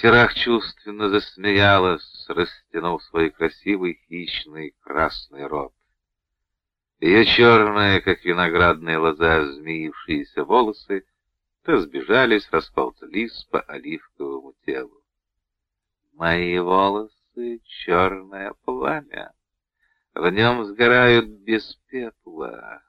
Серах чувственно засмеялась, растянув свой красивый хищный красный рот. Ее черные, как виноградные лоза, змеившиеся волосы, то сбежались, расползлись по оливковому телу. Мои волосы — черное пламя. В нем сгорают без пепла.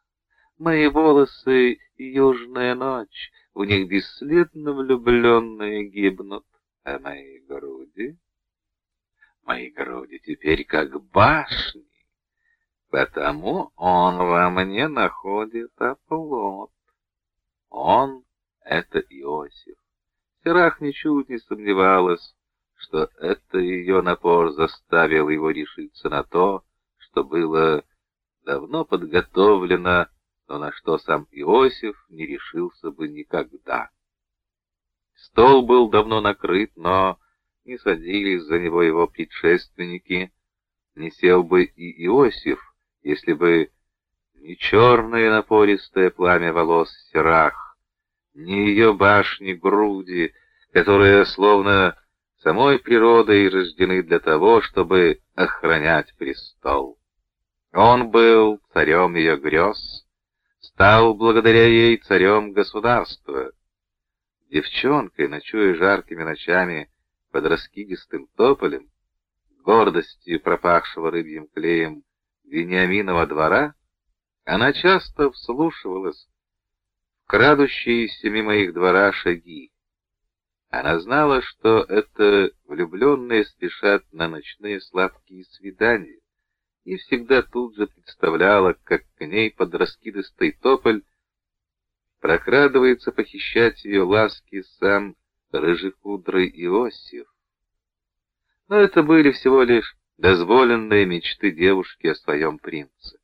Мои волосы — южная ночь, в них бесследно влюбленные гибнут. А мои груди? Мои груди теперь как башни. Потому он во мне находит оплот. Он — это Иосиф. Серах ничуть не сомневалась, что это ее напор заставил его решиться на то, что было давно подготовлено, но на что сам Иосиф не решился бы никогда. Стол был давно накрыт, но не садились за него его предшественники, не сел бы и Иосиф, если бы не черное напористое пламя волос Серах, не ее башни груди, которые словно самой природой рождены для того, чтобы охранять престол. Он был царем ее грез, стал благодаря ей царем государства. Девчонкой, ночуя жаркими ночами под раскидистым тополем, гордостью пропахшего рыбьим клеем Вениаминова двора, она часто вслушивалась в крадущиеся мимо их двора шаги. Она знала, что это влюбленные спешат на ночные сладкие свидания, и всегда тут же представляла, как к ней под раскидистый тополь прокрадывается похищать ее ласки сам рыжекудрый Иосиф. Но это были всего лишь дозволенные мечты девушки о своем принце.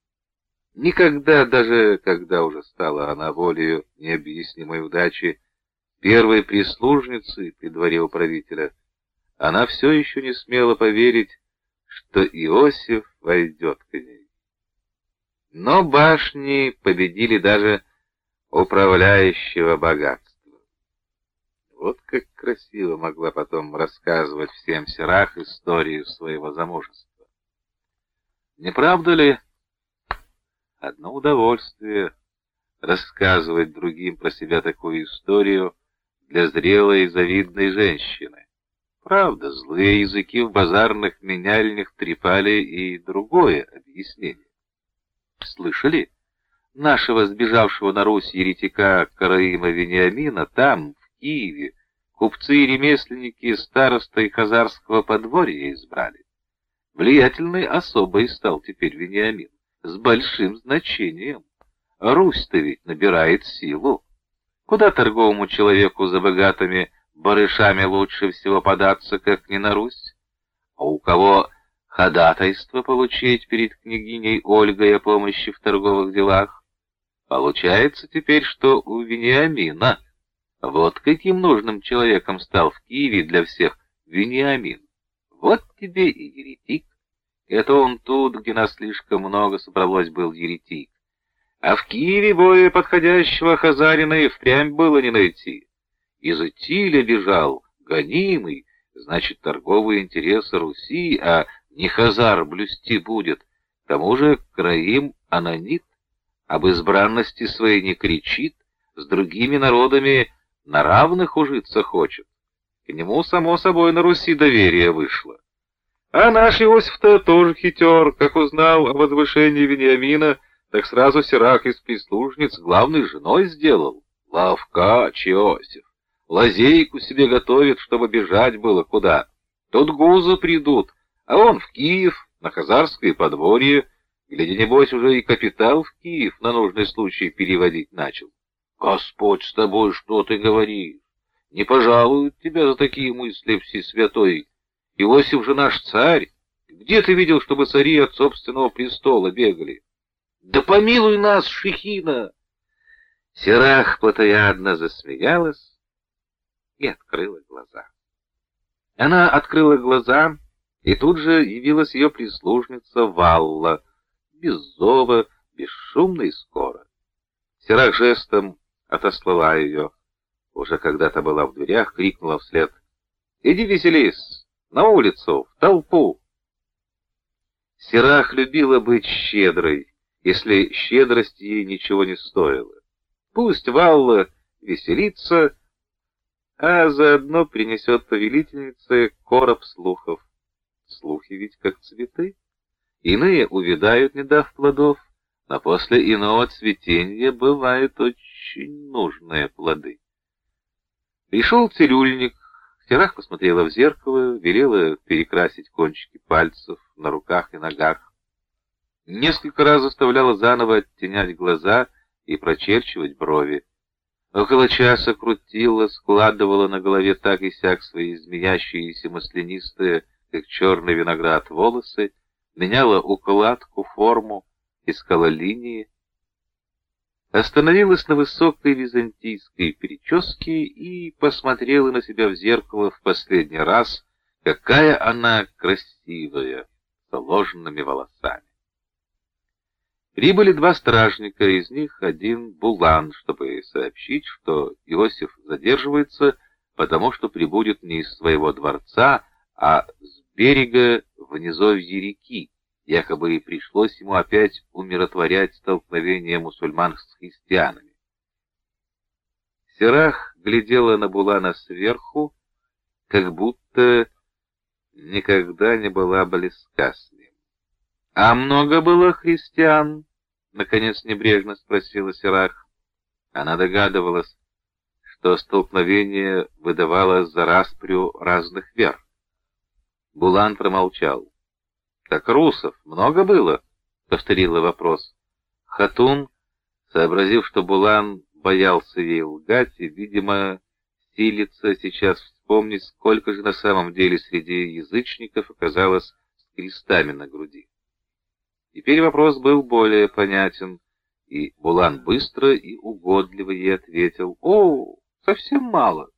Никогда, даже когда уже стала она волею необъяснимой удачи первой прислужницы при дворе управителя, она все еще не смела поверить, что Иосиф войдет к ней. Но башни победили даже управляющего богатства. Вот как красиво могла потом рассказывать всем Серах историю своего замужества. Не правда ли? Одно удовольствие рассказывать другим про себя такую историю для зрелой и завидной женщины. Правда, злые языки в базарных меняльнях трепали и другое объяснение. Слышали? Нашего сбежавшего на Русь еретика Караима Вениамина там, в Киеве, купцы и ремесленники староста и хазарского подворья избрали. Влиятельной особой стал теперь Вениамин, с большим значением. Русь-то ведь набирает силу. Куда торговому человеку за богатыми барышами лучше всего податься, как не на Русь? А у кого ходатайство получить перед княгиней Ольгой о помощи в торговых делах? Получается теперь, что у Вениамина. Вот каким нужным человеком стал в Киеве для всех Вениамин. Вот тебе и еретик. Это он тут, где нас слишком много собралось, был еретик. А в Киеве более подходящего хазарина и впрямь было не найти. Из Итиля бежал, гонимый, значит, торговые интересы Руси, а не хазар блюсти будет. К тому же Краим анонит, об избранности своей не кричит, с другими народами на равных ужиться хочет. К нему, само собой, на Руси доверие вышло. А наш Иосиф-то тоже хитер, как узнал о возвышении Вениамина, так сразу Сирах из прислужниц главной женой сделал. Лавкач Иосиф. Лазейку себе готовит, чтобы бежать было куда. Тут гузы придут, а он в Киев, на Хазарское подворье, гляди, небось, уже и капитал в Киев на нужный случай переводить начал. Господь с тобой, что ты говоришь? Не пожалуют тебя за такие мысли всесвятой. Иосиф же наш царь. Где ты видел, чтобы цари от собственного престола бегали? Да помилуй нас, Шехина! Серах плотоядно засмеялась, и открыла глаза. Она открыла глаза, и тут же явилась ее прислужница Валла, без зова, бесшумно и скоро. Серах жестом отослала ее. Уже когда-то была в дверях, крикнула вслед. Иди веселись, на улицу, в толпу. Сирах любила быть щедрой, если щедрость ей ничего не стоила. Пусть Валла веселится, а заодно принесет повелительнице короб слухов. Слухи ведь как цветы. Иные увядают, не дав плодов, а после иного цветения бывают очень нужные плоды. Пришел цирюльник, Сирах посмотрела в зеркало, велела перекрасить кончики пальцев на руках и ногах. Несколько раз заставляла заново оттенять глаза и прочерчивать брови. Около часа крутила, складывала на голове так и сяк свои змеящиеся маслянистые, как черный виноград, волосы, меняла укладку, форму, искала линии, остановилась на высокой византийской прическе и посмотрела на себя в зеркало в последний раз, какая она красивая, с уложенными волосами. Прибыли два стражника, из них один Булан, чтобы сообщить, что Иосиф задерживается, потому что прибудет не из своего дворца, а с берега в низовье реки, якобы и пришлось ему опять умиротворять столкновение мусульман с христианами. Серах глядела на Булана сверху, как будто никогда не была близка с ним. — А много было христиан? — наконец небрежно спросила Серах. Она догадывалась, что столкновение выдавалось за распрю разных вер. Булан промолчал. «Так русов много было?» — повторила вопрос. Хатун, сообразив, что Булан боялся ей лгать и, видимо, силится сейчас вспомнить, сколько же на самом деле среди язычников оказалось с крестами на груди. Теперь вопрос был более понятен, и Булан быстро и угодливо ей ответил, «О, совсем мало».